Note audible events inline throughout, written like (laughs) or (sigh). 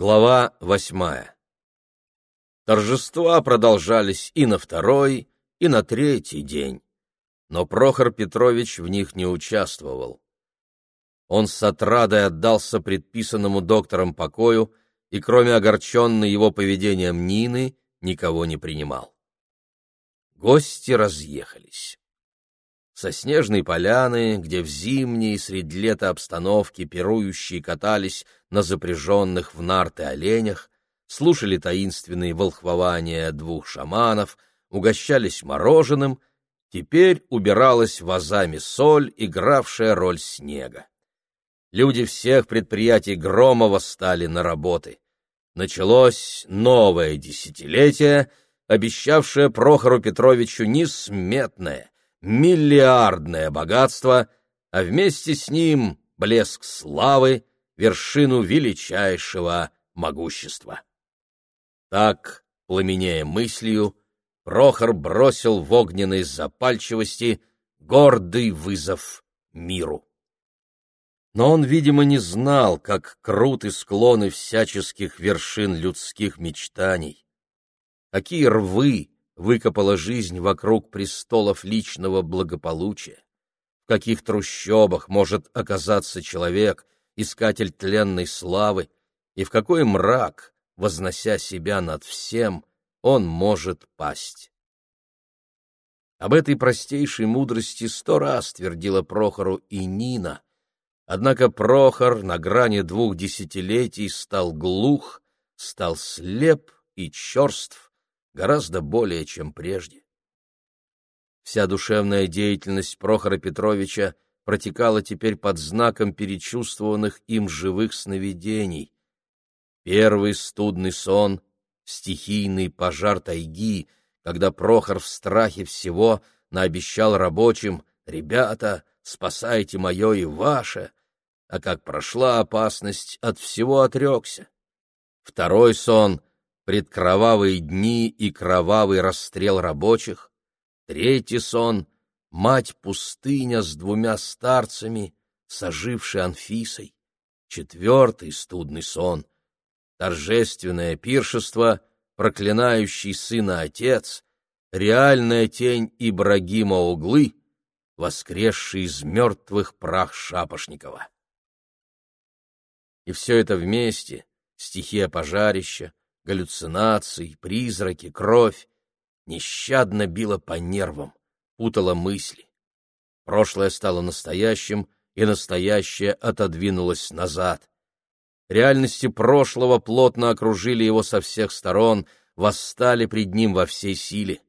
Глава восьмая Торжества продолжались и на второй, и на третий день, но Прохор Петрович в них не участвовал. Он с отрадой отдался предписанному доктором покою и, кроме огорченной его поведением Нины, никого не принимал. Гости разъехались. Со снежной поляны, где в зимней средь лета обстановки пирующие катались на запряженных в нарты оленях, слушали таинственные волхвования двух шаманов, угощались мороженым, теперь убиралась вазами соль, игравшая роль снега. Люди всех предприятий Громова стали на работы. Началось новое десятилетие, обещавшее Прохору Петровичу несметное, миллиардное богатство, а вместе с ним блеск славы, вершину величайшего могущества. Так, пламенея мыслью, Прохор бросил в огненной запальчивости гордый вызов миру. Но он, видимо, не знал, как круты склоны всяческих вершин людских мечтаний. Какие рвы выкопала жизнь вокруг престолов личного благополучия. В каких трущобах может оказаться человек, искатель тленной славы, и в какой мрак вознося себя над всем, он может пасть. Об этой простейшей мудрости сто раз твердила Прохору и Нина, однако Прохор на грани двух десятилетий стал глух, стал слеп и черств гораздо более, чем прежде. Вся душевная деятельность Прохора Петровича протекала теперь под знаком перечувствованных им живых сновидений, Первый студный сон, стихийный пожар тайги, когда Прохор в страхе всего наобещал рабочим «Ребята, спасайте мое и ваше», а как прошла опасность, от всего отрекся. Второй сон — предкровавые дни и кровавый расстрел рабочих. Третий сон — мать-пустыня с двумя старцами, сожившей Анфисой. Четвертый студный сон — торжественное пиршество, проклинающий сына отец, реальная тень Ибрагима Углы, воскресший из мертвых прах Шапошникова. И все это вместе, стихия пожарища, галлюцинации, призраки, кровь, нещадно било по нервам, путало мысли. Прошлое стало настоящим, и настоящее отодвинулось назад. Реальности прошлого плотно окружили его со всех сторон, восстали пред ним во всей силе.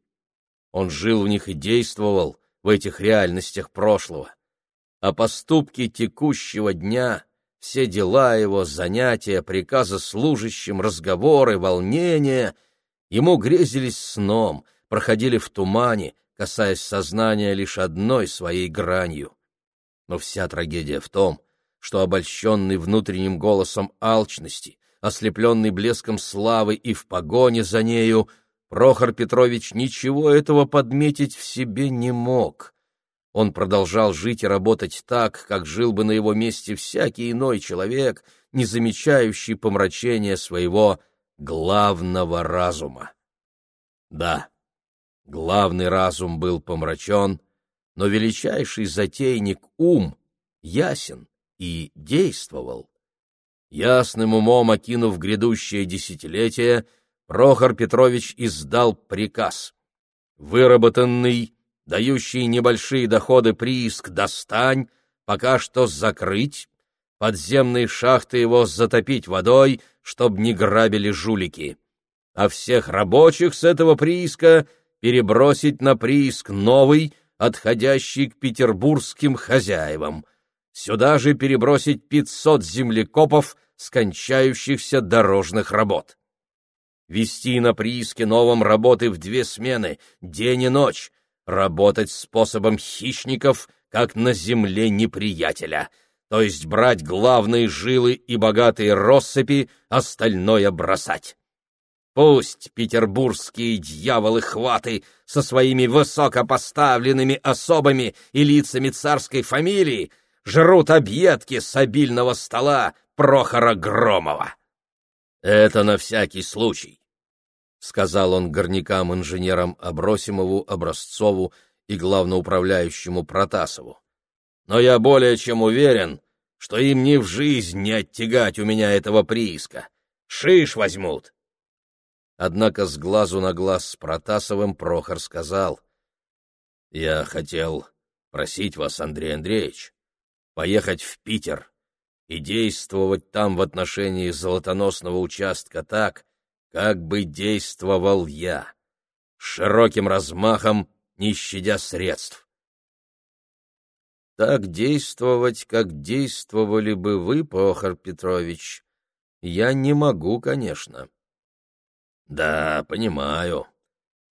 Он жил в них и действовал в этих реальностях прошлого. А поступки текущего дня, все дела его, занятия, приказы служащим, разговоры, волнения ему грезились сном, проходили в тумане, касаясь сознания лишь одной своей гранью. Но вся трагедия в том, что обольщенный внутренним голосом алчности, ослепленный блеском славы и в погоне за нею, Прохор Петрович ничего этого подметить в себе не мог. Он продолжал жить и работать так, как жил бы на его месте всякий иной человек, не замечающий помрачения своего главного разума. Да, главный разум был помрачен, но величайший затейник ум ясен и действовал. Ясным умом окинув грядущее десятилетие, Прохор Петрович издал приказ. Выработанный, дающий небольшие доходы прииск «Достань» пока что закрыть, подземные шахты его затопить водой, чтоб не грабили жулики, а всех рабочих с этого прииска перебросить на прииск новый, отходящий к петербургским хозяевам — Сюда же перебросить 500 землекопов, скончающихся дорожных работ. Вести на прииске новом работы в две смены, день и ночь, работать способом хищников, как на земле неприятеля, то есть брать главные жилы и богатые россыпи, остальное бросать. Пусть петербургские дьяволы-хваты со своими высокопоставленными особами и лицами царской фамилии жрут объедки с обильного стола Прохора Громова. Это на всякий случай, — сказал он горнякам-инженерам Абросимову, Образцову и главноуправляющему Протасову. Но я более чем уверен, что им ни в жизнь не оттягать у меня этого прииска. Шиш возьмут. Однако с глазу на глаз с Протасовым Прохор сказал. — Я хотел просить вас, Андрей Андреевич, поехать в Питер и действовать там в отношении золотоносного участка так, как бы действовал я, широким размахом, не щадя средств. Так действовать, как действовали бы вы, Прохор Петрович, я не могу, конечно. Да, понимаю.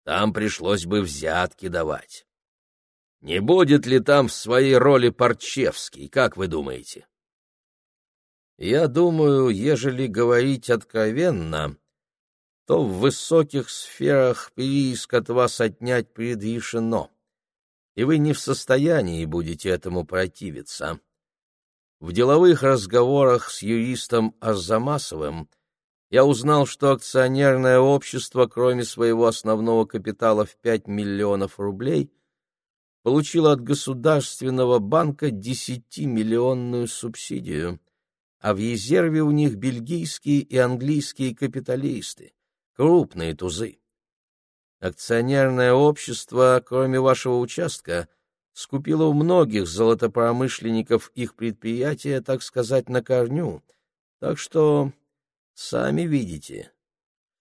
Там пришлось бы взятки давать. Не будет ли там в своей роли Парчевский, как вы думаете? Я думаю, ежели говорить откровенно, то в высоких сферах прииск от вас отнять предрешено и вы не в состоянии будете этому противиться. В деловых разговорах с юристом Арзамасовым я узнал, что акционерное общество, кроме своего основного капитала в 5 миллионов рублей, получило от Государственного банка 10-миллионную субсидию, а в резерве у них бельгийские и английские капиталисты, крупные тузы. Акционерное общество, кроме вашего участка, скупило у многих золотопромышленников их предприятия, так сказать, на корню. Так что сами видите.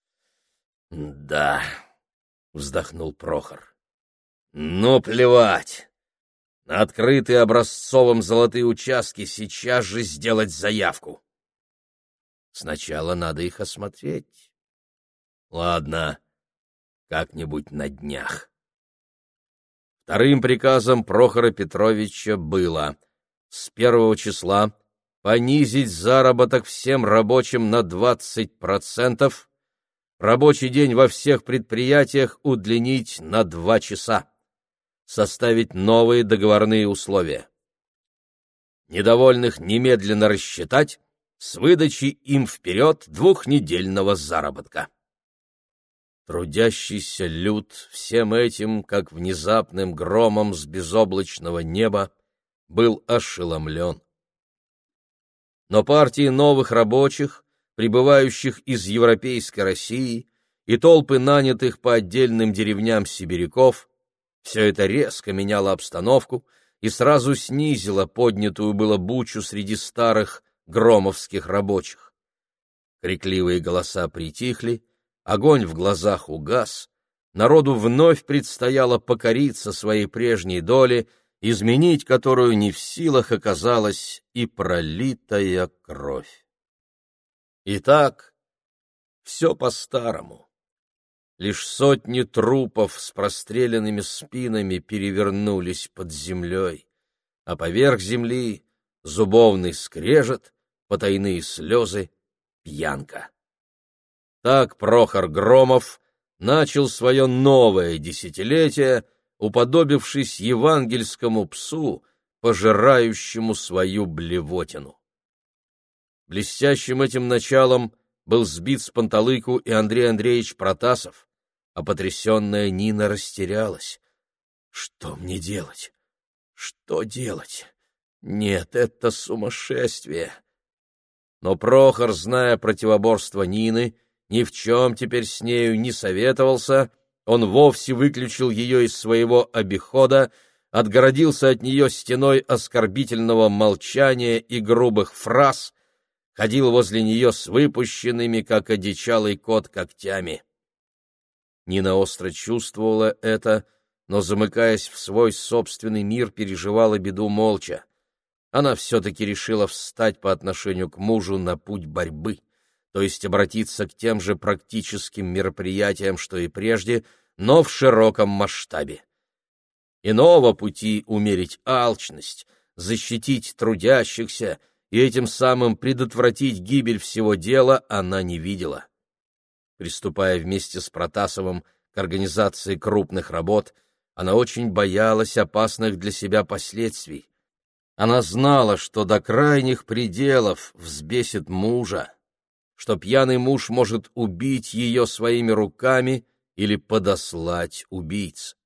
— Да, — вздохнул Прохор. — Ну, плевать. На открытые образцовым золотые участки сейчас же сделать заявку. Сначала надо их осмотреть. — Ладно, как-нибудь на днях. Вторым приказом Прохора Петровича было с первого числа понизить заработок всем рабочим на 20%, рабочий день во всех предприятиях удлинить на два часа, составить новые договорные условия. Недовольных немедленно рассчитать с выдачей им вперед двухнедельного заработка. Трудящийся люд всем этим, как внезапным громом с безоблачного неба, был ошеломлен. Но партии новых рабочих, прибывающих из Европейской России, и толпы нанятых по отдельным деревням сибиряков, все это резко меняло обстановку и сразу снизило поднятую было бучу среди старых громовских рабочих. Крикливые голоса притихли, огонь в глазах угас, народу вновь предстояло покориться своей прежней доле, изменить которую не в силах оказалась и пролитая кровь. Итак, все по-старому. Лишь сотни трупов с простреленными спинами перевернулись под землей, а поверх земли зубовный скрежет, потайные слезы, пьянка. Так Прохор Громов начал свое новое десятилетие, уподобившись евангельскому псу, пожирающему свою блевотину. Блестящим этим началом был сбит с панталыку и Андрей Андреевич Протасов, а потрясенная Нина растерялась. Что мне делать? Что делать? Нет, это сумасшествие. Но Прохор, зная противоборство Нины, ни в чем теперь с нею не советовался, он вовсе выключил ее из своего обихода, отгородился от нее стеной оскорбительного молчания и грубых фраз, ходил возле нее с выпущенными, как одичалый кот, когтями. Нина остро чувствовала это, но, замыкаясь в свой собственный мир, переживала беду молча. Она все-таки решила встать по отношению к мужу на путь борьбы то есть обратиться к тем же практическим мероприятиям, что и прежде, но в широком масштабе. Иного пути умерить алчность, защитить трудящихся и этим самым предотвратить гибель всего дела она не видела. Приступая вместе с Протасовым к организации крупных работ, она очень боялась опасных для себя последствий. Она знала, что до крайних пределов взбесит мужа, что пьяный муж может убить ее своими руками или подослать убийц.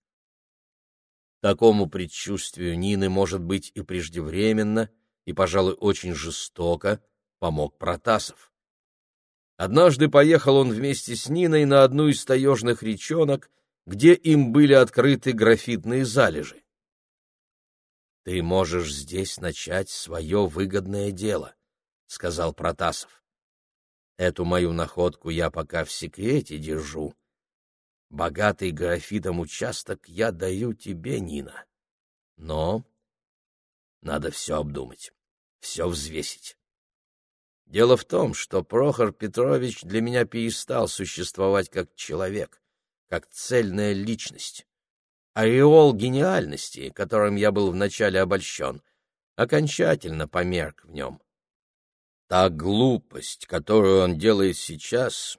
Такому предчувствию Нины, может быть, и преждевременно, и, пожалуй, очень жестоко помог Протасов. Однажды поехал он вместе с Ниной на одну из таежных речонок, где им были открыты графитные залежи. «Ты можешь здесь начать свое выгодное дело», — сказал Протасов. «Эту мою находку я пока в секрете держу. Богатый графитом участок я даю тебе, Нина. Но надо все обдумать, все взвесить. Дело в том, что Прохор Петрович для меня перестал существовать как человек, как цельная личность. Ореол гениальности, которым я был вначале обольщен, окончательно померк в нем. Та глупость, которую он делает сейчас,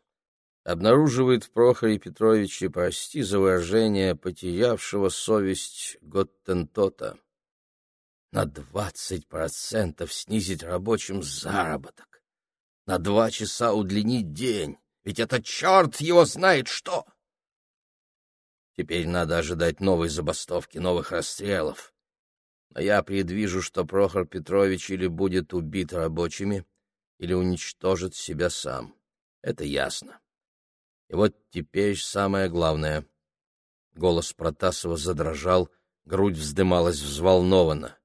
обнаруживает в Прохоре Петровиче, прости за выражение, потерявшего совесть Готтентота. На двадцать процентов снизить рабочим заработок, на два часа удлинить день, ведь это черт его знает что! Теперь надо ожидать новой забастовки, новых расстрелов. Но я предвижу, что Прохор Петрович или будет убит рабочими, или уничтожит себя сам. Это ясно. И вот теперь самое главное. Голос Протасова задрожал, грудь вздымалась взволнованно.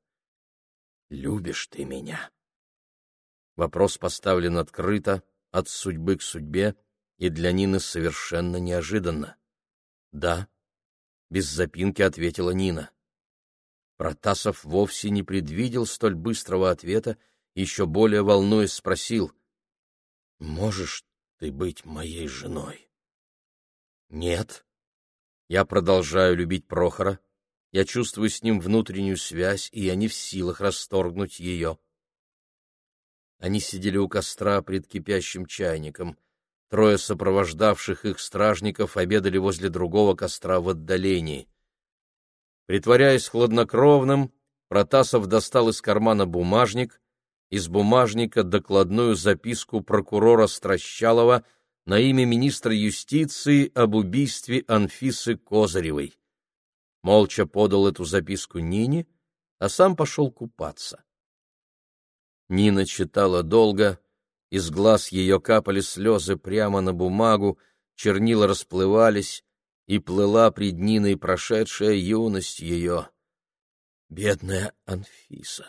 «Любишь ты меня?» Вопрос поставлен открыто, от судьбы к судьбе, и для Нины совершенно неожиданно. «Да», — без запинки ответила Нина. Протасов вовсе не предвидел столь быстрого ответа, еще более волнуясь спросил, «Можешь ты быть моей женой?» «Нет. Я продолжаю любить Прохора. Я чувствую с ним внутреннюю связь, и я не в силах расторгнуть ее». Они сидели у костра пред кипящим чайником. Трое сопровождавших их стражников обедали возле другого костра в отдалении. Притворяясь хладнокровным, Протасов достал из кармана бумажник, из бумажника докладную записку прокурора Стращалова на имя министра юстиции об убийстве Анфисы Козыревой. Молча подал эту записку Нине, а сам пошел купаться. Нина читала долго, из глаз ее капали слезы прямо на бумагу, чернила расплывались, и плыла пред Ниной прошедшая юность ее. «Бедная Анфиса!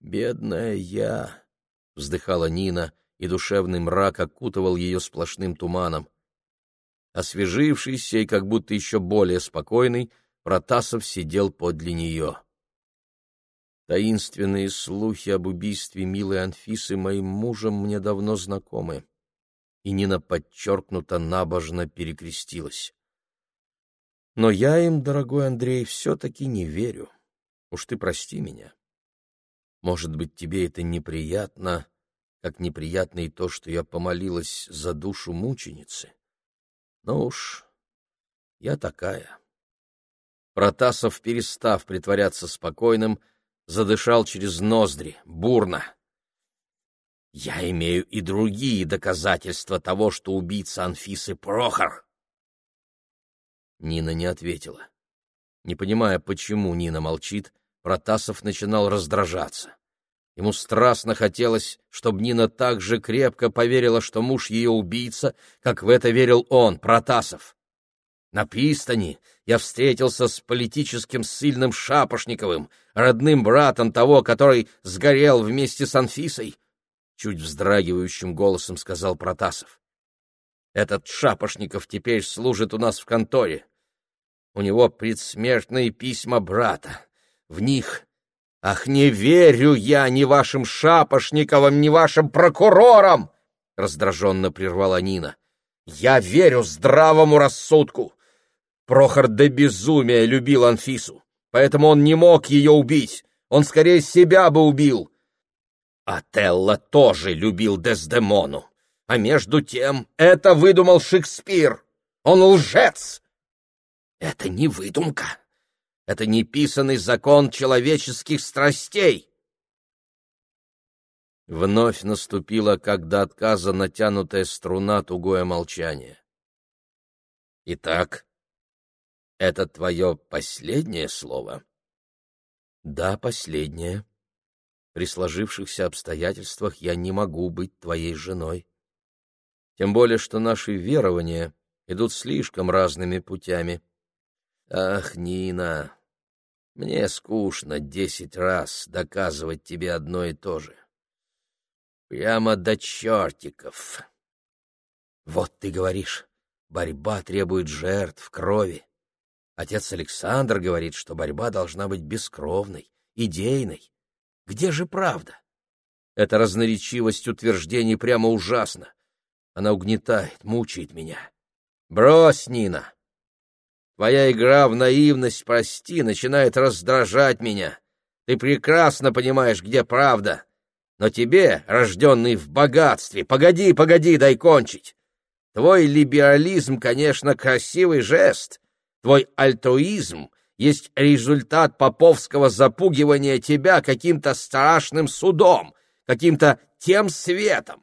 Бедная я!» — вздыхала Нина, и душевный мрак окутывал ее сплошным туманом. Освежившийся и как будто еще более спокойный, Протасов сидел подле нее. Таинственные слухи об убийстве милой Анфисы моим мужем мне давно знакомы. И Нина подчеркнуто набожно перекрестилась. Но я им, дорогой Андрей, все-таки не верю. Уж ты прости меня. Может быть, тебе это неприятно, как неприятно и то, что я помолилась за душу мученицы. Но уж я такая. Протасов, перестав притворяться спокойным, — задышал через ноздри, бурно. «Я имею и другие доказательства того, что убийца Анфисы Прохор!» Нина не ответила. Не понимая, почему Нина молчит, Протасов начинал раздражаться. Ему страстно хотелось, чтобы Нина так же крепко поверила, что муж ее убийца, как в это верил он, Протасов. На пристани я встретился с политическим сильным Шапошниковым, родным братом того, который сгорел вместе с Анфисой, — чуть вздрагивающим голосом сказал Протасов. Этот Шапошников теперь служит у нас в конторе. У него предсмертные письма брата. В них... Ах, не верю я ни вашим Шапошниковым, ни вашим прокурорам! — раздраженно прервала Нина. — Я верю здравому рассудку. Прохор до безумия любил Анфису, поэтому он не мог ее убить, он скорее себя бы убил. Отелло тоже любил Дездемону, а между тем это выдумал Шекспир. Он лжец. Это не выдумка, это неписанный закон человеческих страстей. Вновь наступило, как до отказа натянутая струна тугое молчание. «Итак, это твое последнее слово?» «Да, последнее. При сложившихся обстоятельствах я не могу быть твоей женой. Тем более, что наши верования идут слишком разными путями. Ах, Нина, мне скучно десять раз доказывать тебе одно и то же. Прямо до чертиков. Вот ты говоришь, борьба требует жертв, крови. Отец Александр говорит, что борьба должна быть бескровной, идейной. Где же правда? Эта разноречивость утверждений прямо ужасна. Она угнетает, мучает меня. Брось, Нина. Твоя игра в наивность, прости, начинает раздражать меня. Ты прекрасно понимаешь, где правда. Но тебе, рожденный в богатстве, погоди, погоди, дай кончить. Твой либерализм, конечно, красивый жест. Твой альтруизм есть результат поповского запугивания тебя каким-то страшным судом, каким-то тем светом.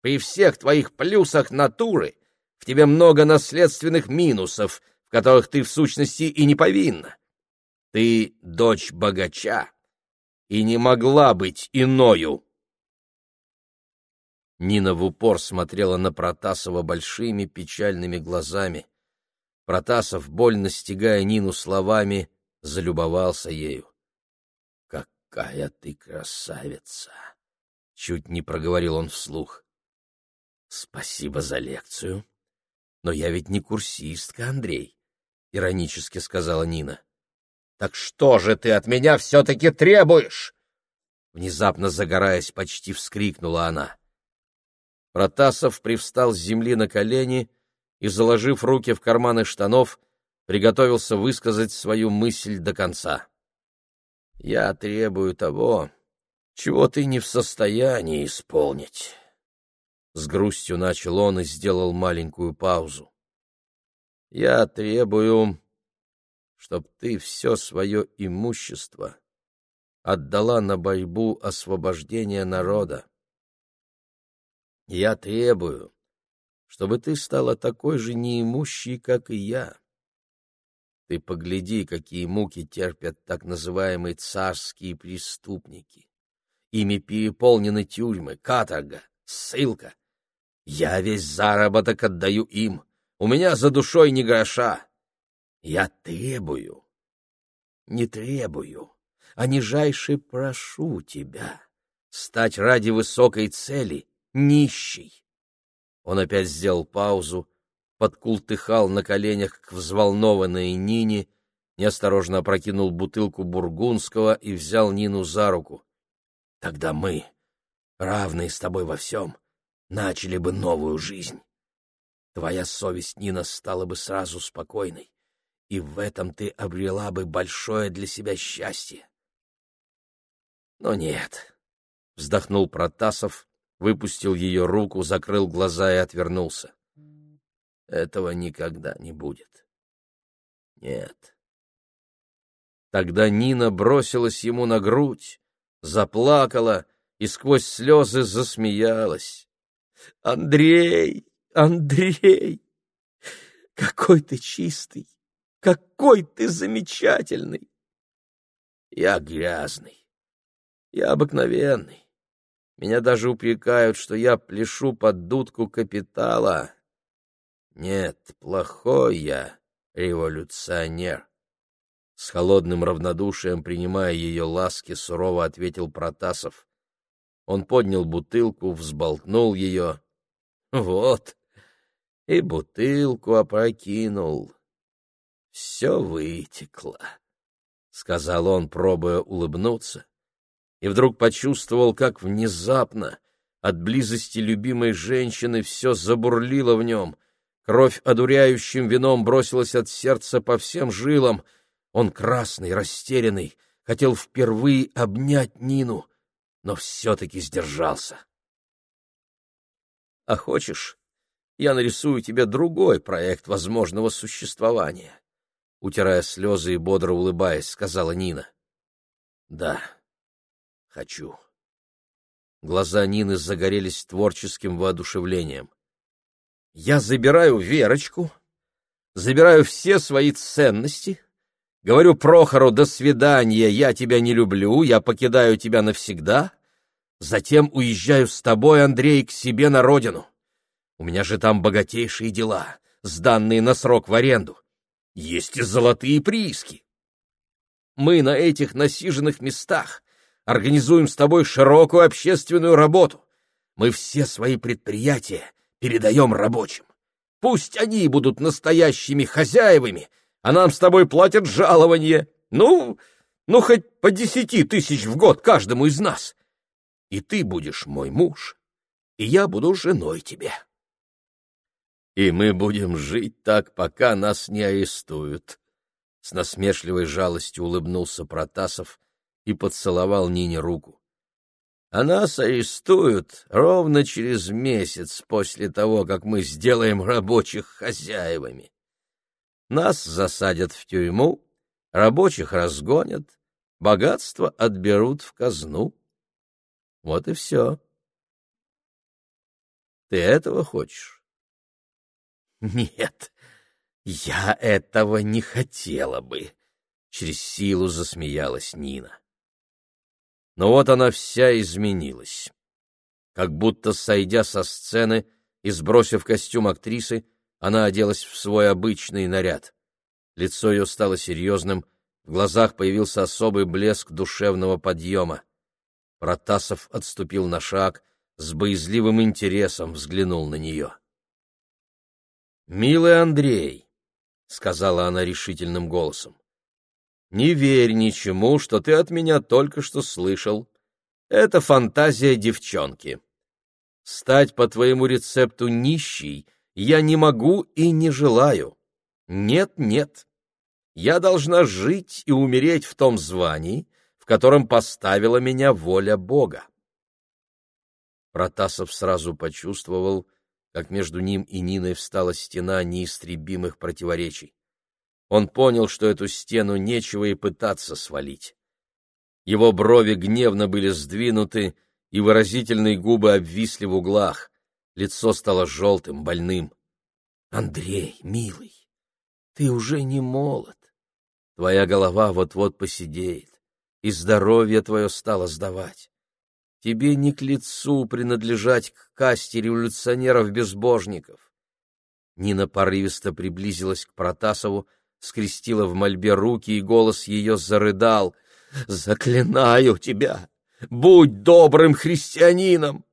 При всех твоих плюсах натуры в тебе много наследственных минусов, которых ты в сущности и не повинна. Ты дочь богача и не могла быть иною. Нина в упор смотрела на Протасова большими печальными глазами. Протасов, больно стягая Нину словами, залюбовался ею. «Какая ты красавица!» — чуть не проговорил он вслух. «Спасибо за лекцию. Но я ведь не курсистка, Андрей», — иронически сказала Нина. «Так что же ты от меня все-таки требуешь?» Внезапно загораясь, почти вскрикнула она. Протасов привстал с земли на колени и, заложив руки в карманы штанов, приготовился высказать свою мысль до конца. «Я требую того, чего ты не в состоянии исполнить». С грустью начал он и сделал маленькую паузу. «Я требую, чтоб ты все свое имущество отдала на борьбу освобождения народа. Я требую, чтобы ты стала такой же неимущей, как и я. Ты погляди, какие муки терпят так называемые царские преступники. Ими переполнены тюрьмы, каторга, ссылка. Я весь заработок отдаю им. У меня за душой ни гроша. Я требую, не требую, а нижайше прошу тебя стать ради высокой цели нищий. Он опять сделал паузу, подкултыхал на коленях к взволнованной Нине, неосторожно опрокинул бутылку бургундского и взял Нину за руку. «Тогда мы, равные с тобой во всем, начали бы новую жизнь. Твоя совесть, Нина, стала бы сразу спокойной, и в этом ты обрела бы большое для себя счастье. Но нет, — вздохнул Протасов, выпустил ее руку, закрыл глаза и отвернулся. Этого никогда не будет. Нет. Тогда Нина бросилась ему на грудь, заплакала и сквозь слезы засмеялась. «Андрей! Андрей! Какой ты чистый! Какой ты замечательный!» «Я грязный, я обыкновенный, меня даже упрекают, что я пляшу под дудку капитала. Нет, плохой я революционер. С холодным равнодушием, принимая ее ласки, сурово ответил Протасов. Он поднял бутылку, взболтнул ее. Вот, и бутылку опрокинул. Все вытекло, — сказал он, пробуя улыбнуться и вдруг почувствовал, как внезапно от близости любимой женщины все забурлило в нем. Кровь одуряющим вином бросилась от сердца по всем жилам. Он красный, растерянный, хотел впервые обнять Нину, но все-таки сдержался. — А хочешь, я нарисую тебе другой проект возможного существования? Утирая слезы и бодро улыбаясь, сказала Нина. — Да, хочу. Глаза Нины загорелись творческим воодушевлением. «Я забираю Верочку, забираю все свои ценности, говорю Прохору «до свидания, я тебя не люблю, я покидаю тебя навсегда», затем уезжаю с тобой, Андрей, к себе на родину. У меня же там богатейшие дела, сданные на срок в аренду. Есть и золотые прииски. Мы на этих насиженных местах организуем с тобой широкую общественную работу. Мы все свои предприятия передаем рабочим. Пусть они будут настоящими хозяевами, а нам с тобой платят жалование. Ну, ну хоть по десяти тысяч в год каждому из нас. И ты будешь мой муж, и я буду женой тебе. И мы будем жить так, пока нас не арестуют. С насмешливой жалостью улыбнулся Протасов и поцеловал Нине руку. А нас арестуют ровно через месяц после того, как мы сделаем рабочих хозяевами. Нас засадят в тюрьму, рабочих разгонят, богатство отберут в казну. Вот и все. Ты этого хочешь? Нет, я этого не хотела бы, через силу засмеялась Нина. Но вот она вся изменилась. Как будто сойдя со сцены и сбросив костюм актрисы, она оделась в свой обычный наряд. Лицо ее стало серьезным, в глазах появился особый блеск душевного подъема. Протасов отступил на шаг, с боязливым интересом взглянул на нее. «Милый Андрей», — сказала она решительным голосом, не верь ничему, что ты от меня только что слышал. Это фантазия девчонки. Стать по твоему рецепту нищей я не могу и не желаю. Нет, нет. Я должна жить и умереть в том звании, в котором поставила меня воля Бога. Протасов сразу почувствовал, как между ним и Ниной встала стена неистребимых противоречий. Он понял, что эту стену нечего и пытаться свалить. Его брови гневно были сдвинуты, и выразительные губы обвисли в углах. Лицо стало желтым, больным. — Андрей, милый, ты уже не молод. Твоя голова вот-вот посидеет, и здоровье твое стало сдавать. Тебе не к лицу принадлежать к касте революционеров-безбожников. Нина порывисто приблизилась к Протасову, скрестила в мольбе руки, и голос ее зарыдал. «Заклинаю тебя! Будь добрым христианином!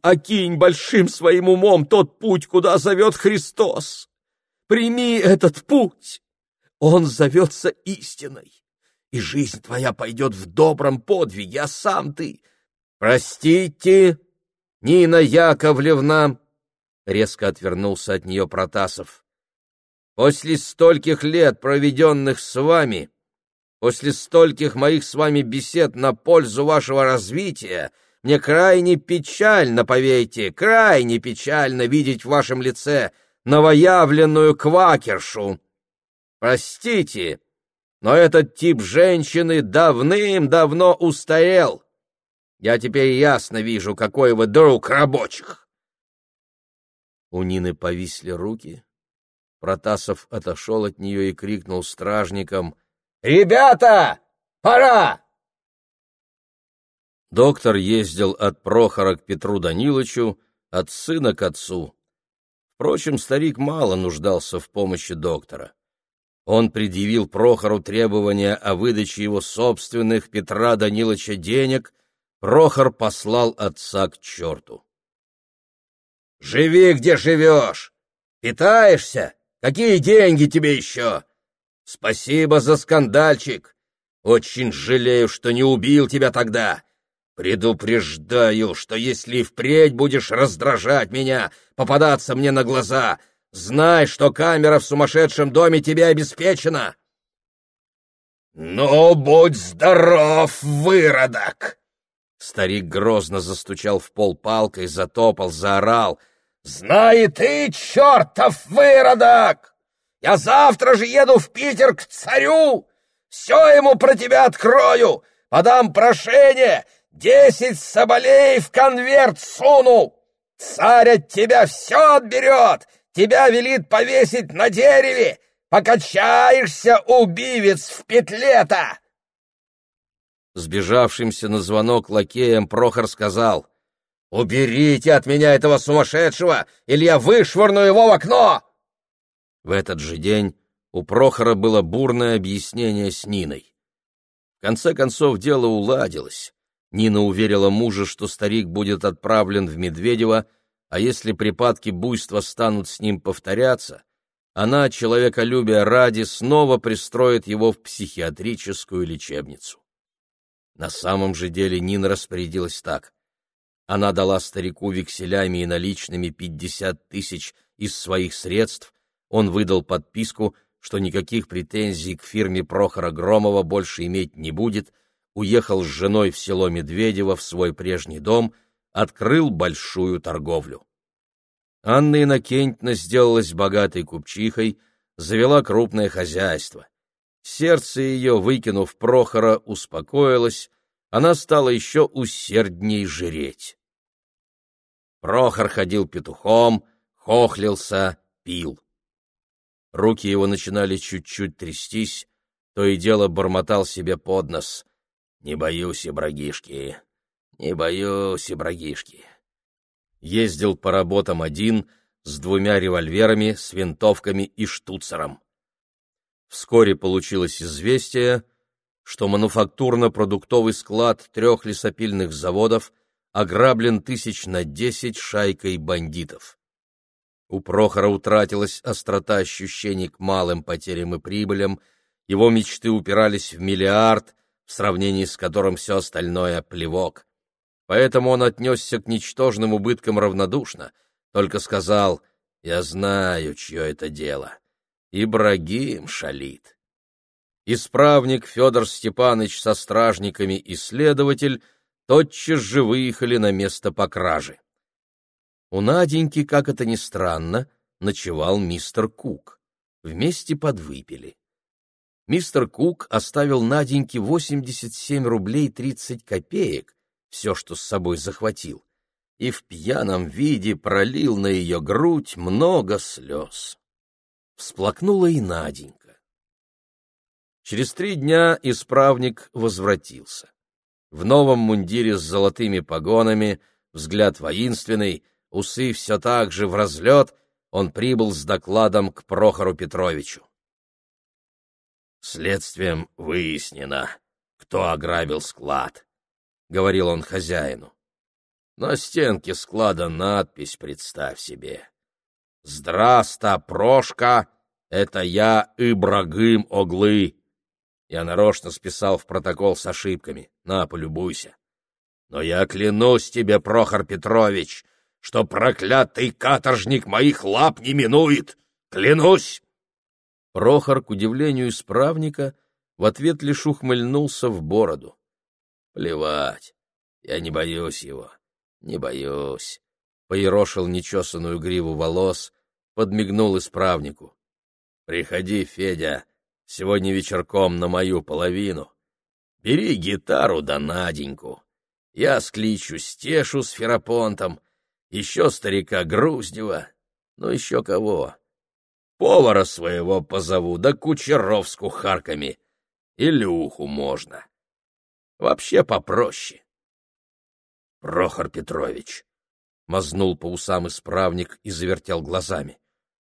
Окинь большим своим умом тот путь, куда зовет Христос! Прими этот путь! Он зовется истиной, и жизнь твоя пойдет в добром подвиге, а сам ты... Простите, Нина Яковлевна!» Резко отвернулся от нее Протасов. После стольких лет, проведенных с вами, после стольких моих с вами бесед на пользу вашего развития, мне крайне печально, поверьте, крайне печально видеть в вашем лице новоявленную квакершу. Простите, но этот тип женщины давным-давно устарел. Я теперь ясно вижу, какой вы друг рабочих. У Нины повисли руки, Протасов отошел от нее и крикнул стражникам «Ребята, пора!» Доктор ездил от Прохора к Петру Даниловичу, от сына к отцу. Впрочем, старик мало нуждался в помощи доктора. Он предъявил Прохору требования о выдаче его собственных Петра Даниловича денег, Прохор послал отца к черту. «Живи, где живешь! Питаешься? Какие деньги тебе еще? Спасибо за скандальчик. Очень жалею, что не убил тебя тогда. Предупреждаю, что если впредь будешь раздражать меня, попадаться мне на глаза, знай, что камера в сумасшедшем доме тебе обеспечена. «Ну, будь здоров, выродок!» Старик грозно застучал в пол палкой, затопал, заорал — Знай ты, чертов выродок! Я завтра же еду в Питер к царю! Все ему про тебя открою! Подам прошение! десять соболей в конверт суну! Царь от тебя все отберет, тебя велит повесить на дереве, покачаешься, убивец в петле-то!» Сбежавшимся на звонок лакеем Прохор сказал, «Уберите от меня этого сумасшедшего, или я вышвырну его в окно!» В этот же день у Прохора было бурное объяснение с Ниной. В конце концов дело уладилось. Нина уверила мужа, что старик будет отправлен в Медведево, а если припадки буйства станут с ним повторяться, она, человеколюбия ради, снова пристроит его в психиатрическую лечебницу. На самом же деле Нина распорядилась так. Она дала старику векселями и наличными пятьдесят тысяч из своих средств, он выдал подписку, что никаких претензий к фирме Прохора Громова больше иметь не будет, уехал с женой в село Медведево в свой прежний дом, открыл большую торговлю. Анна Иннокентьевна сделалась богатой купчихой, завела крупное хозяйство. Сердце ее, выкинув Прохора, успокоилось, она стала еще усердней жреть. Прохор ходил петухом, хохлился, пил. Руки его начинали чуть-чуть трястись, то и дело бормотал себе под нос. «Не боюсь, Ибрагишки, не боюсь, Ибрагишки». Ездил по работам один, с двумя револьверами, с винтовками и штуцером. Вскоре получилось известие, что мануфактурно-продуктовый склад трех лесопильных заводов ограблен тысяч на десять шайкой бандитов. У Прохора утратилась острота ощущений к малым потерям и прибылям, его мечты упирались в миллиард, в сравнении с которым все остальное — плевок. Поэтому он отнесся к ничтожным убыткам равнодушно, только сказал «Я знаю, чье это дело». Ибрагим шалит. Исправник Федор Степанович со стражниками и следователь тотчас же выехали на место по краже. У Наденьки, как это ни странно, ночевал мистер Кук. Вместе подвыпили. Мистер Кук оставил Наденьке 87 рублей 30 копеек, все, что с собой захватил, и в пьяном виде пролил на ее грудь много слез. Всплакнула и Наденька. Через три дня исправник возвратился. В новом мундире с золотыми погонами, взгляд воинственный, усы все так же в разлет, он прибыл с докладом к Прохору Петровичу. Следствием выяснено, кто ограбил склад, — говорил он хозяину. На стенке склада надпись, представь себе. «Здраста, Прошка, это я, Ибрагим Оглы». Я нарочно списал в протокол с ошибками. На, полюбуйся. Но я клянусь тебе, Прохор Петрович, что проклятый каторжник моих лап не минует! Клянусь!» Прохор, к удивлению исправника, в ответ лишь ухмыльнулся в бороду. «Плевать, я не боюсь его, не боюсь», — поерошил нечесанную гриву волос, подмигнул исправнику. «Приходи, Федя, сегодня вечерком на мою половину. Бери гитару да Наденьку. Я скличу Стешу с Ферапонтом, еще старика Груздева, ну еще кого. Повара своего позову, да кучеров с кухарками. Илюху можно. Вообще попроще. Прохор Петрович мазнул по усам исправник и завертел глазами.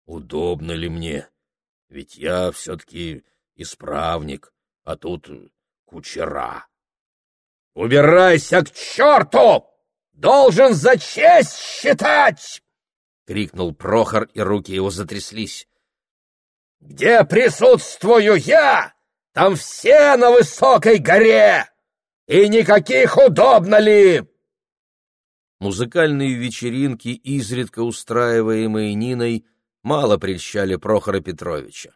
Удобно ли мне? Ведь я все-таки исправник, а тут кучера. Убирайся к черту! Должен за честь считать! — крикнул Прохор, и руки его затряслись. — Где присутствую я, там все на высокой горе! И никаких удобно ли! Музыкальные вечеринки, изредка устраиваемые Ниной, мало прельщали Прохора Петровича.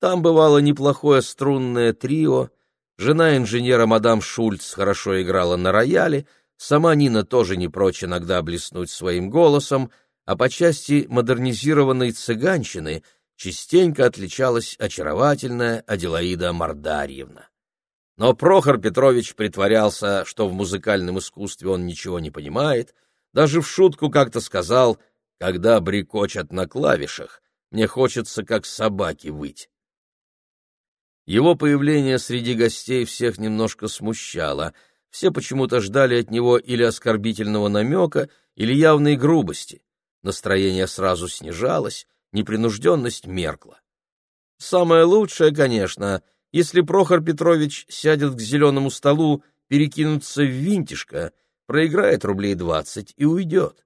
Там бывало неплохое струнное трио, жена инженера мадам Шульц хорошо играла на рояле — Сама Нина тоже не прочь иногда блеснуть своим голосом, а по части модернизированной цыганщины частенько отличалась очаровательная Аделаида Мардарьевна. Но Прохор Петрович притворялся, что в музыкальном искусстве он ничего не понимает, даже в шутку как-то сказал, когда брикочат на клавишах, мне хочется как собаки выть. Его появление среди гостей всех немножко смущало. Все почему-то ждали от него или оскорбительного намека, или явной грубости. Настроение сразу снижалось, непринужденность меркла. Самое лучшее, конечно, если Прохор Петрович сядет к зеленому столу, перекинуться в винтишко, проиграет рублей двадцать и уйдет.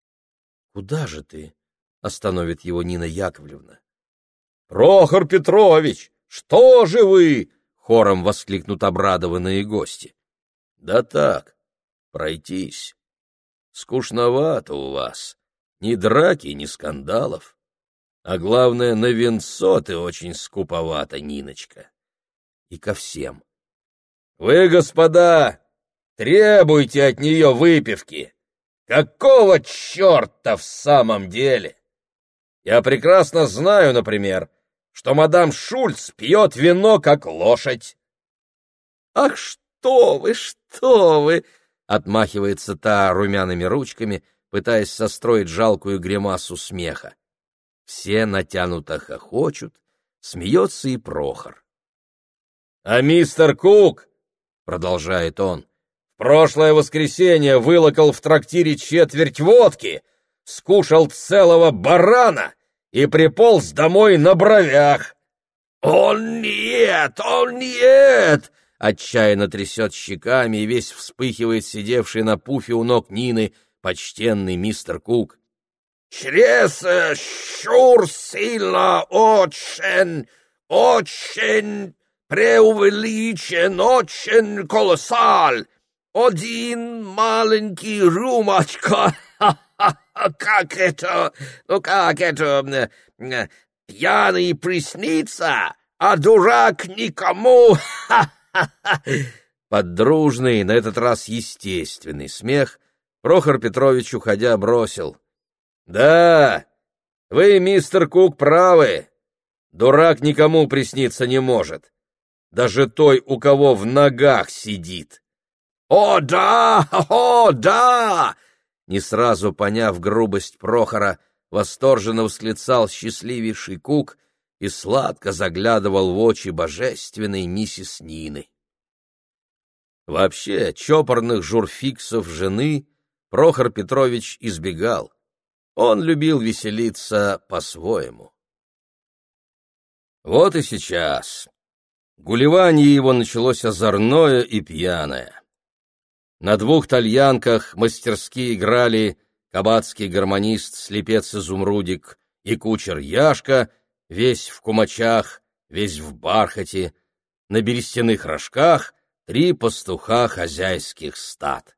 — Куда же ты? — остановит его Нина Яковлевна. — Прохор Петрович! Что же вы? хором воскликнут обрадованные гости. Да так, пройтись. Скучновато у вас. Ни драки, ни скандалов. А главное, на венцо ты очень скуповата, Ниночка. И ко всем. Вы, господа, требуйте от нее выпивки. Какого черта в самом деле? Я прекрасно знаю, например, что мадам Шульц пьет вино, как лошадь. — Ах, что вы, что вы! — отмахивается та румяными ручками, пытаясь состроить жалкую гримасу смеха. Все натянуто хохочут, смеется и Прохор. — А мистер Кук, — продолжает он, — прошлое воскресенье вылокал в трактире четверть водки, скушал целого барана и приполз домой на бровях. «О, нет! О, нет!» Отчаянно трясет щеками и весь вспыхивает сидевший на пуфе у ног Нины почтенный мистер Кук. «Чрез щур сильно, очень, очень преувеличен, очень колоссаль. Один маленький рюмочка (laughs) как это, ну как это, пьяный приснится, а дурак никому. (laughs) Под дружный, на этот раз естественный смех Прохор Петрович, уходя, бросил. «Да, вы, мистер Кук, правы. Дурак никому присниться не может. Даже той, у кого в ногах сидит». «О, да! (laughs) О, да!» не сразу поняв грубость Прохора, восторженно восклицал счастливейший Кук и сладко заглядывал в очи божественной миссис Нины. Вообще, чопорных журфиксов жены Прохор Петрович избегал. Он любил веселиться по-своему. Вот и сейчас. Гулевание его началось озорное и пьяное. На двух тальянках мастерски играли кабацкий гармонист Слепец Изумрудик и кучер Яшка, весь в кумачах, весь в бархате, на берестяных рожках три пастуха хозяйских стад.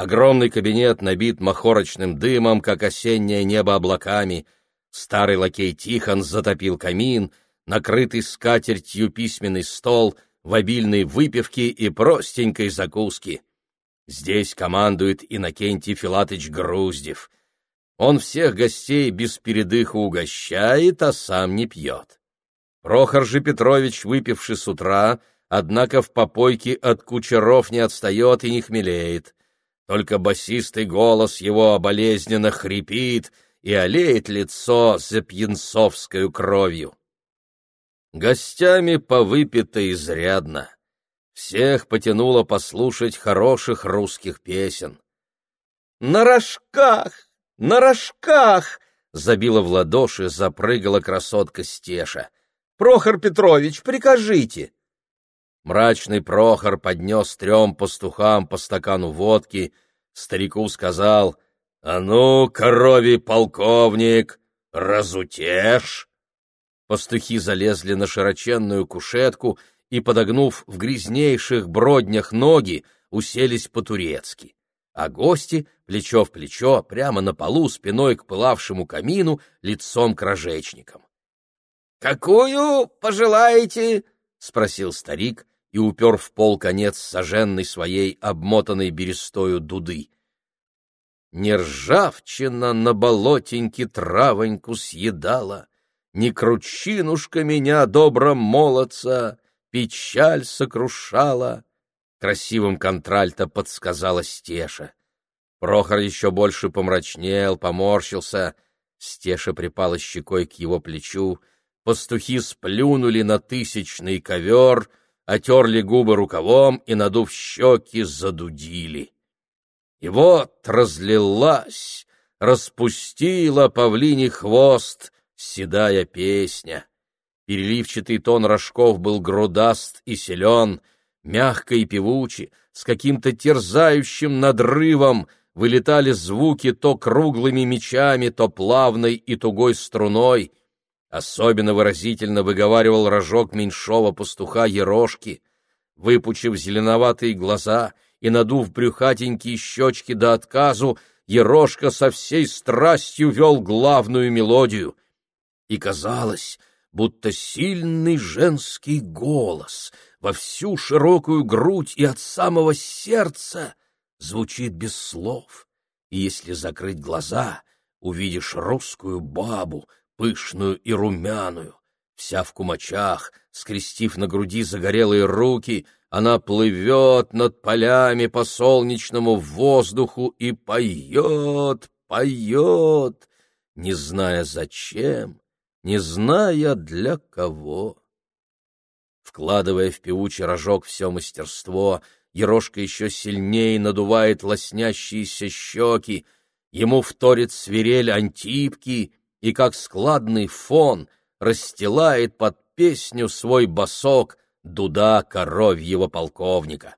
Огромный кабинет набит махорочным дымом, как осеннее небо облаками. Старый лакей Тихон затопил камин, накрытый скатертью письменный стол в обильной выпивке и простенькой закуски. Здесь командует Иннокентий Филатыч Груздев. Он всех гостей без передыха угощает, а сам не пьет. Прохор же Петрович, выпивший с утра, однако в попойке от кучеров не отстает и не хмелеет. Только басистый голос его болезненно хрипит и олеет лицо за пьянцовскую кровью. Гостями повыпито изрядно. Всех потянуло послушать хороших русских песен. «На рожках! На рожках!» — забила в ладоши, запрыгала красотка Стеша. «Прохор Петрович, прикажите!» Мрачный Прохор поднес трем пастухам по стакану водки, старику сказал «А ну, коровий полковник, разутешь!» Пастухи залезли на широченную кушетку и, подогнув в грязнейших броднях ноги, уселись по-турецки, а гости, плечо в плечо, прямо на полу, спиной к пылавшему камину, лицом к рожечникам. — Какую пожелаете? — спросил старик и упер в пол конец соженной своей обмотанной берестою дуды. Не ржавчина на болотеньке травоньку съедала, Не кручинушка меня, добра молодца, печаль сокрушала, красивым контральто подсказала Стеша. Прохор еще больше помрачнел, поморщился. Стеша припала щекой к его плечу. Пастухи сплюнули на тысячный ковер, отерли губы рукавом и, надув щеки, задудили. И вот разлилась, распустила павлиний хвост седая песня. Переливчатый тон рожков был грудаст и силен, мягко и певучий, с каким-то терзающим надрывом — вылетали звуки то круглыми мечами, то плавной и тугой струной. Особенно выразительно выговаривал рожок меньшого пастуха Ерошки. Выпучив зеленоватые глаза и надув брюхатенькие щечки до отказу, Ерошка со всей страстью вел главную мелодию. И казалось, будто сильный женский голос во всю широкую грудь и от самого сердца звучит без слов, и если закрыть глаза, увидишь русскую бабу, пышную и румяную. Вся в кумачах, скрестив на груди загорелые руки, она плывет над полями по солнечному воздуху и поет, поет, не зная зачем, не зная для кого. Вкладывая в певучий рожок все мастерство — Ерошка еще сильнее надувает лоснящиеся щеки, ему вторит свирель антипки и, как складный фон, расстилает под песню свой босок дуда коровьего полковника.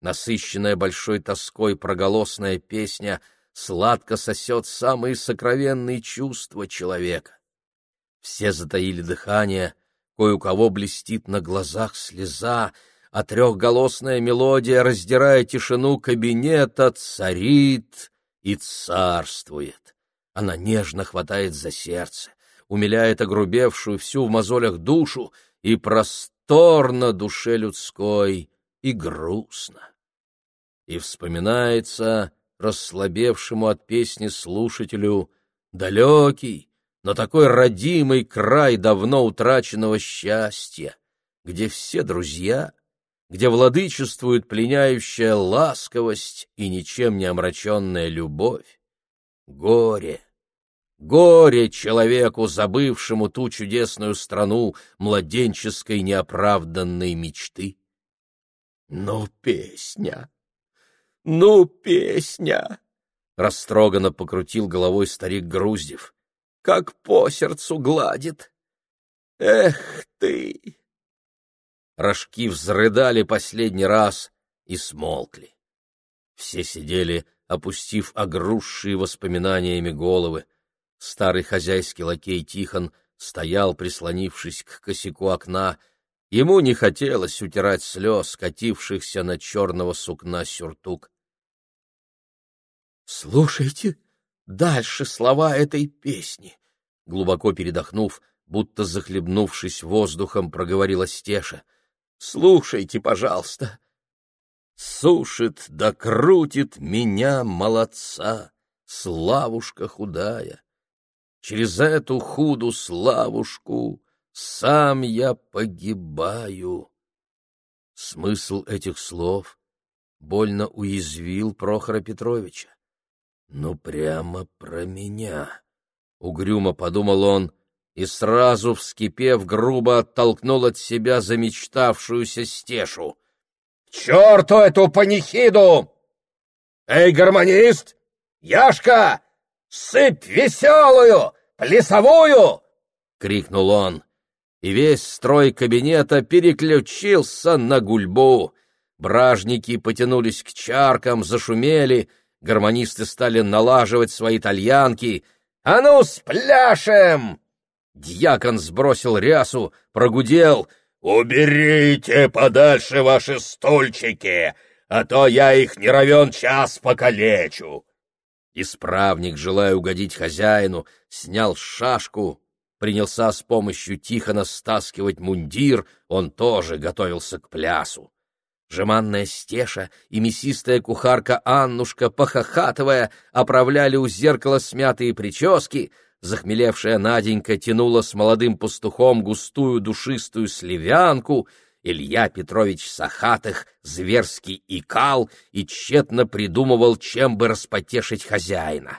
Насыщенная большой тоской проголосная песня сладко сосет самые сокровенные чувства человека. Все затаили дыхание, кое у кого блестит на глазах слеза, а трехголосная мелодия, раздирая тишину кабинета, царит и царствует. Она нежно хватает за сердце, умиляет огрубевшую всю в мозолях душу и просторно душе людской, и грустно. И вспоминается расслабевшему от песни слушателю далекий, но такой родимый край давно утраченного счастья, где все друзья — где владычествует пленяющая ласковость и ничем не омраченная любовь. Горе! Горе человеку, забывшему ту чудесную страну младенческой неоправданной мечты. «Ну, песня! Ну, песня!» Растроганно покрутил головой старик Груздев. «Как по сердцу гладит! Эх ты! рожки взрыдали последний раз и смолкли. Все сидели, опустив огрузшие воспоминаниями головы. Старый хозяйский лакей Тихон стоял, прислонившись к косяку окна. Ему не хотелось утирать слез, скатившихся на черного сукна сюртук. — Слушайте дальше слова этой песни, — глубоко передохнув, будто захлебнувшись воздухом, проговорила Стеша — Слушайте, пожалуйста. Сушит да крутит меня молодца, славушка худая. Через эту худу славушку сам я погибаю. Смысл этих слов больно уязвил Прохора Петровича. Ну, прямо про меня. Угрюмо подумал он и сразу, вскипев, грубо оттолкнул от себя замечтавшуюся стешу. — Черту эту панихиду! Эй, гармонист! Яшка! Сыпь веселую, плясовую! — крикнул он, и весь строй кабинета переключился на гульбу. Бражники потянулись к чаркам, зашумели, гармонисты стали налаживать свои тальянки. «А ну, спляшем!» Дьякон сбросил рясу, прогудел. «Уберите подальше ваши стульчики, а то я их не равен час покалечу!» Исправник, желая угодить хозяину, снял шашку, принялся с помощью Тихона стаскивать мундир, он тоже готовился к плясу. Жеманная Стеша и мясистая кухарка Аннушка, похохатывая, оправляли у зеркала смятые прически — Захмелевшая Наденька тянула с молодым пастухом густую душистую сливянку, Илья Петрович Сахатых зверски икал и тщетно придумывал, чем бы распотешить хозяина.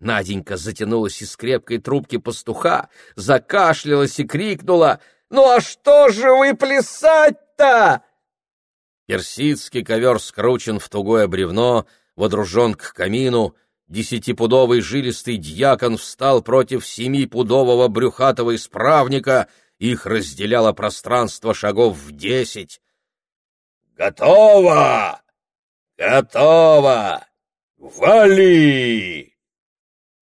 Наденька затянулась из крепкой трубки пастуха, закашлялась и крикнула «Ну а что же вы плясать-то?» Персидский ковер скручен в тугое бревно, водружен к камину, десятипудовый жилистый дьякон встал против семипудового брюхатого исправника — их разделяло пространство шагов в десять. «Готово! Готово! Вали!»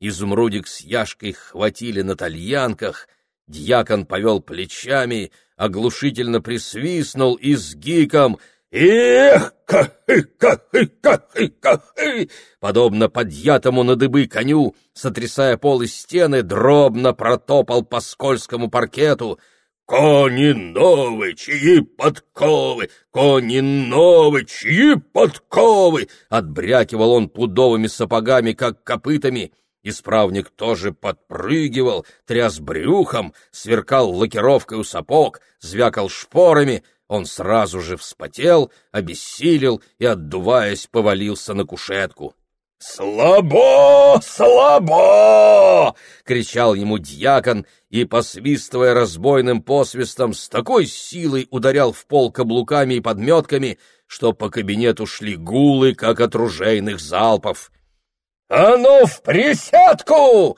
Изумрудик с Яшкой хватили на тальянках, дьякон повел плечами, оглушительно присвистнул и с гиком «Эх, кахы, кахы, кахы, кахы!» Подобно подъятому на дыбы коню, сотрясая пол и стены, дробно протопал по скользкому паркету — Кони новые, чьи подковы, кони новые, чьи подковы! Отбрякивал он пудовыми сапогами, как копытами. Исправник тоже подпрыгивал, тряс брюхом, сверкал лакировкой у сапог, звякал шпорами. Он сразу же вспотел, обессилел и, отдуваясь, повалился на кушетку. «Слабо! Слабо!» — кричал ему дьякон и, посвистывая разбойным посвистом, с такой силой ударял в пол каблуками и подметками, что по кабинету шли гулы, как от ружейных залпов. «А ну, в присядку!»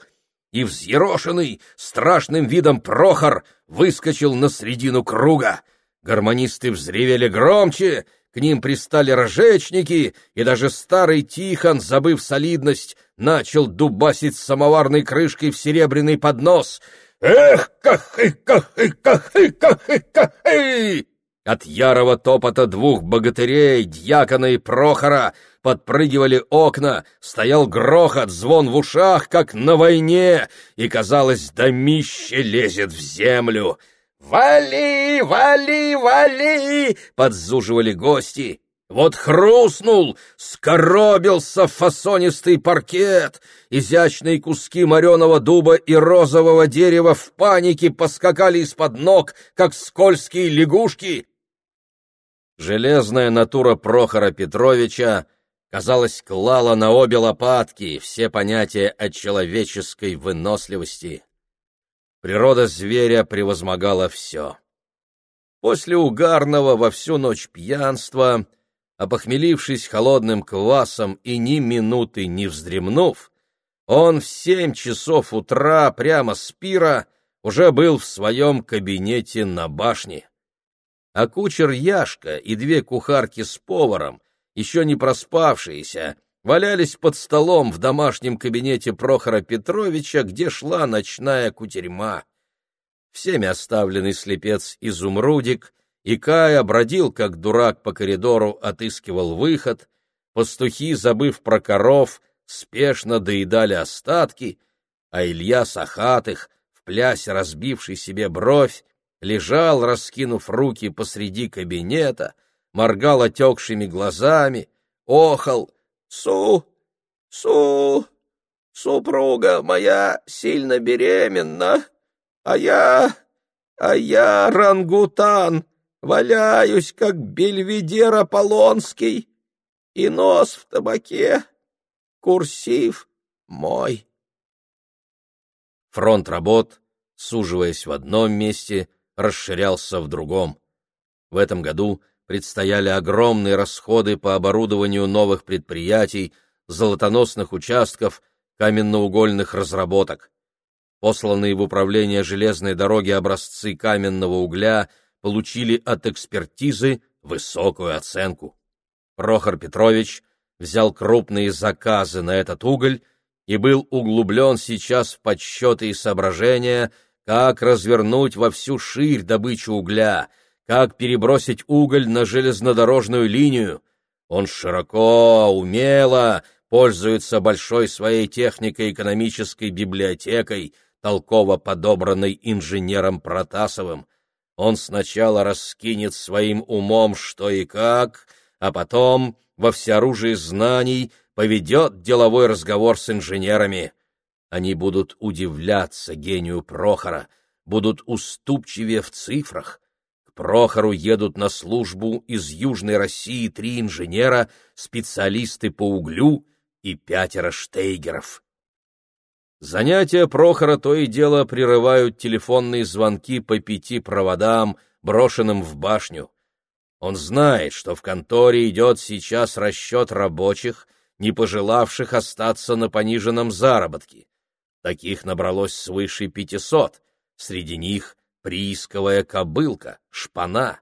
И взъерошенный, страшным видом Прохор выскочил на середину круга. Гармонисты взревели громче — к ним пристали рожечники, и даже старый Тихон, забыв солидность, начал дубасить самоварной крышкой в серебряный поднос. «Эх, кахы, кахы, кахы, кахы, кахы!» От ярого топота двух богатырей, дьякона и прохора, подпрыгивали окна, стоял грохот, звон в ушах, как на войне, и, казалось, домище лезет в землю — «Вали, вали, вали!» — подзуживали гости. Вот хрустнул, скоробился фасонистый паркет, изящные куски мореного дуба и розового дерева в панике поскакали из-под ног, как скользкие лягушки. Железная натура Прохора Петровича, казалось, клала на обе лопатки все понятия о человеческой выносливости. Природа зверя превозмогала все. После угарного во всю ночь пьянства, опохмелившись холодным квасом и ни минуты не вздремнув, он в семь часов утра прямо с пира уже был в своем кабинете на башне. А кучер Яшка и две кухарки с поваром, еще не проспавшиеся, валялись под столом в домашнем кабинете Прохора Петровича, где шла ночная кутерьма. Всеми оставленный слепец Изумрудик и Кая бродил, как дурак, по коридору, отыскивал выход, пастухи, забыв про коров, спешно доедали остатки, а Илья Сахатых, в плясе разбивший себе бровь, лежал, раскинув руки посреди кабинета, моргал отекшими глазами, охал — Су, Су, супруга моя сильно беременна, а я, а я рангутан, валяюсь, как бельведер Аполлонский, и нос в табаке, курсив мой. Фронт работ, суживаясь в одном месте, расширялся в другом. В этом году предстояли огромные расходы по оборудованию новых предприятий, золотоносных участков, каменноугольных разработок. Посланные в управление железной дороги образцы каменного угля получили от экспертизы высокую оценку. Прохор Петрович взял крупные заказы на этот уголь и был углублен сейчас в подсчеты и соображения, как развернуть во всю ширь добычу угля — как перебросить уголь на железнодорожную линию. Он широко, умело пользуется большой своей технико-экономической библиотекой, толково подобранной инженером Протасовым. Он сначала раскинет своим умом что и как, а потом во всеоружии знаний поведет деловой разговор с инженерами. Они будут удивляться гению Прохора, будут уступчивее в цифрах, Прохору едут на службу из Южной России три инженера, специалисты по углю и пятеро штейгеров. Занятия Прохора то и дело прерывают телефонные звонки по пяти проводам, брошенным в башню. Он знает, что в конторе идет сейчас расчет рабочих, не пожелавших остаться на пониженном заработке. Таких набралось свыше пятисот, среди них приисковая кобылка, шпана.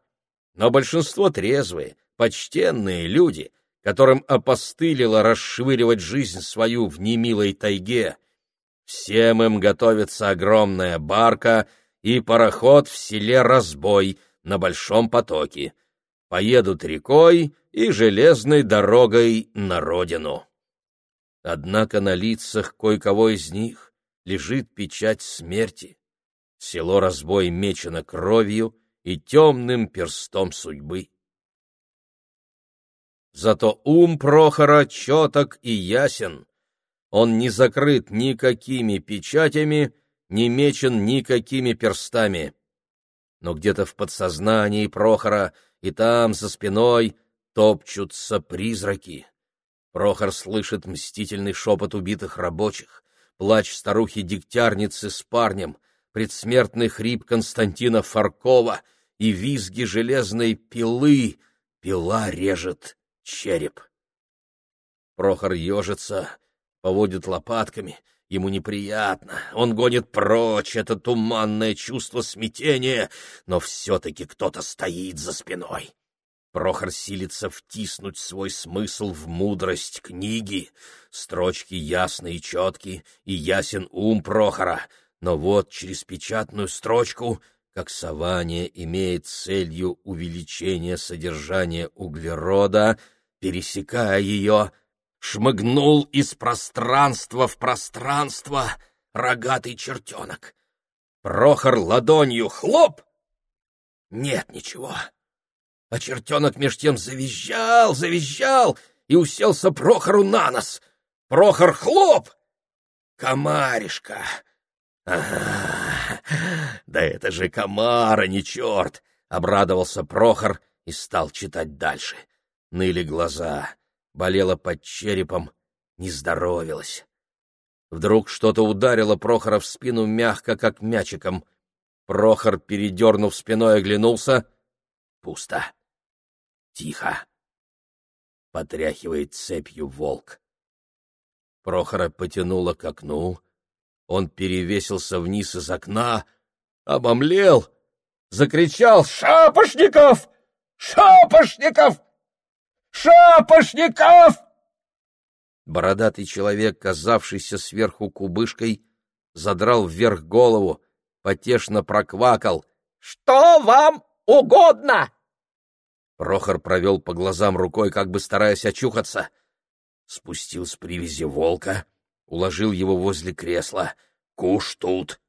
Но большинство трезвые, почтенные люди, которым опостылило расшвыривать жизнь свою в немилой тайге — Всем им готовится огромная барка и пароход в селе Разбой на Большом потоке. Поедут рекой и железной дорогой на родину. Однако на лицах кое-кого из них лежит печать смерти. Село Разбой мечено кровью и темным перстом судьбы. Зато ум Прохора четок и ясен он не закрыт никакими печатями, не мечен никакими перстами. Но где-то в подсознании Прохора и там, за спиной, топчутся призраки. Прохор слышит мстительный шепот убитых рабочих, плач старухи-дегтярницы с парнем, предсмертный хрип Константина Фаркова и визги железной пилы. Пила режет череп. Прохор ежится, поводит лопатками. Ему неприятно, он гонит прочь это туманное чувство смятения, но все-таки кто-то стоит за спиной. Прохор силится втиснуть свой смысл в мудрость книги. Строчки ясные и четкие, и ясен ум Прохора. Но вот через печатную строчку, как сование имеет целью увеличения содержания углерода, пересекая ее, шмыгнул из пространства в пространство рогатый чертенок. Прохор ладонью хлоп! Нет ничего. А чертенок меж тем завизжал, завизжал и уселся Прохору на нос. Прохор хлоп! Комаришка! Ага, (laughs) да это же комар, а не черт! Обрадовался Прохор и стал читать дальше. Ныли глаза болела под черепом, не здоровилась. Вдруг что-то ударило Прохора в спину мягко, как мячиком. Прохор, передернув спиной, оглянулся. Пусто. Тихо. Потряхивает цепью волк. Прохора потянуло к окну. Он перевесился вниз из окна, обомлел, закричал «Шапошников! Шапошников!» Шапошников!» Бородатый человек, казавшийся сверху кубышкой, задрал вверх голову, потешно проквакал. «Что вам угодно?» Прохор провел по глазам рукой, как бы стараясь очухаться. Спустил с привязи волка, уложил его возле кресла. «Куш тут!»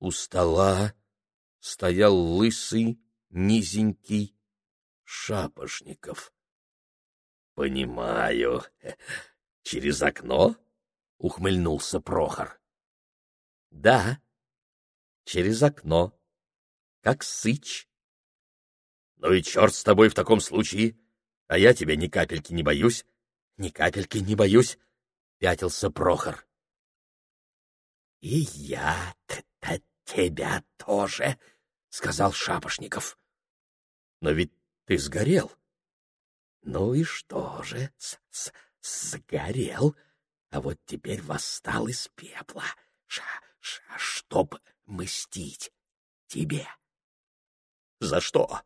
У стола стоял лысый, низенький, Шапошников. Понимаю. Через окно? ухмыльнулся Прохор. Да, через окно. Как сыч. Ну и черт с тобой в таком случае. А я тебя ни капельки не боюсь. Ни капельки не боюсь, пятился Прохор. И я-то тебя тоже, сказал Шапошников. Но ведь ты сгорел. Ну и что же, с -с сгорел, а вот теперь восстал из пепла, ша ша чтоб мстить тебе. За что?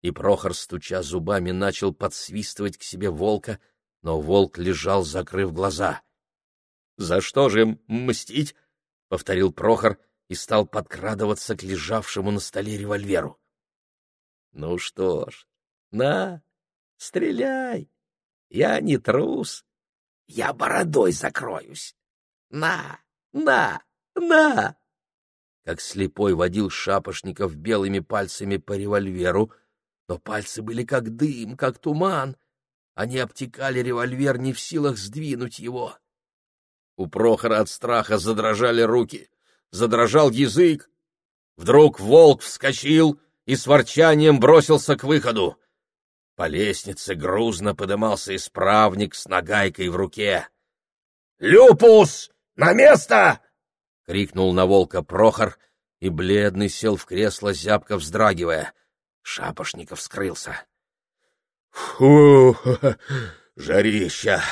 И Прохор, стуча зубами, начал подсвистывать к себе волка, но волк лежал, закрыв глаза. — За что же мстить? — повторил Прохор и стал подкрадываться к лежавшему на столе револьверу. Ну что ж, на, стреляй. Я не трус. Я бородой закроюсь. На, на, на. Как слепой водил шапошников белыми пальцами по револьверу, но пальцы были как дым, как туман. Они обтекали револьвер, не в силах сдвинуть его. У Прохора от страха задрожали руки, задрожал язык. Вдруг волк вскочил и с ворчанием бросился к выходу. По лестнице грузно подымался исправник с нагайкой в руке. «Люпус! На место!» — крикнул на волка Прохор, и бледный сел в кресло, зябко вздрагивая. Шапошников скрылся. «Фу! Жарища!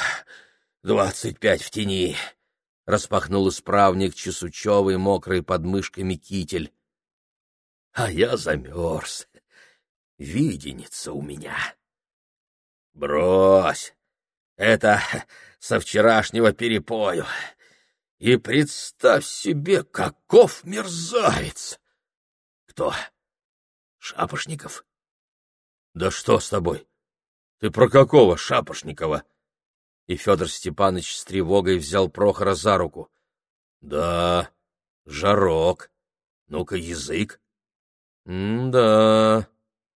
Двадцать пять в тени!» — распахнул исправник чесучевый, мокрый под мышками китель. «А я замерз. Виденица у меня». «Брось! Это со вчерашнего перепою. И представь себе, каков мерзавец! Кто? Шапошников? Да что с тобой? Ты про какого Шапошникова? И Федор Степанович с тревогой взял Прохора за руку. Да, жарок. Ну-ка, язык. М-да,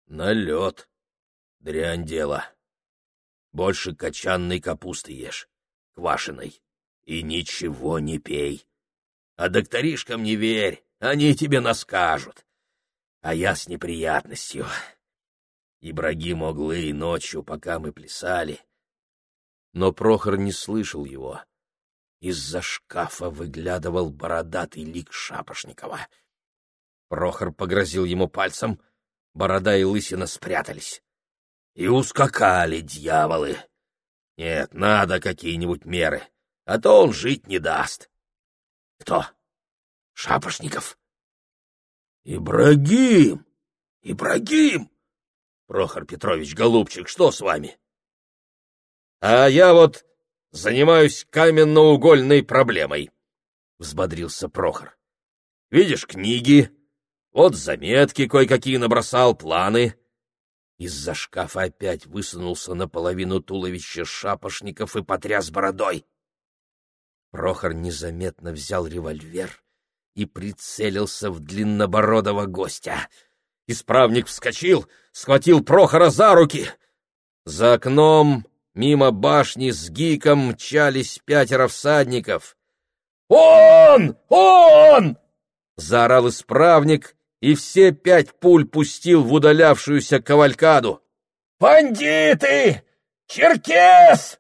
налет. Дрянь дело. Больше качанной капусты ешь, квашеной и ничего не пей. А докторишкам не верь, они тебе наскажут. А я с неприятностью. Ибрагим Оглы ночью, пока мы плясали. Но Прохор не слышал его. Из-за шкафа выглядывал бородатый лик Шапошникова. Прохор погрозил ему пальцем, борода и лысина спрятались. И ускакали дьяволы. Нет, надо какие-нибудь меры а то он жить не даст. Кто? Шапошников? Ибрагим! Ибрагим! Прохор Петрович, голубчик, что с вами? А я вот занимаюсь каменноугольной проблемой, взбодрился Прохор. Видишь книги, вот заметки кое-какие набросал, планы. Из-за шкафа опять высунулся наполовину туловища шапошников и потряс бородой. Прохор незаметно взял револьвер и прицелился в длиннобородого гостя. Исправник вскочил, схватил Прохора за руки. За окном мимо башни с гиком мчались пятеро всадников. «Он! Он!» — заорал исправник, и все пять пуль пустил в удалявшуюся кавалькаду. «Бандиты! Черкес!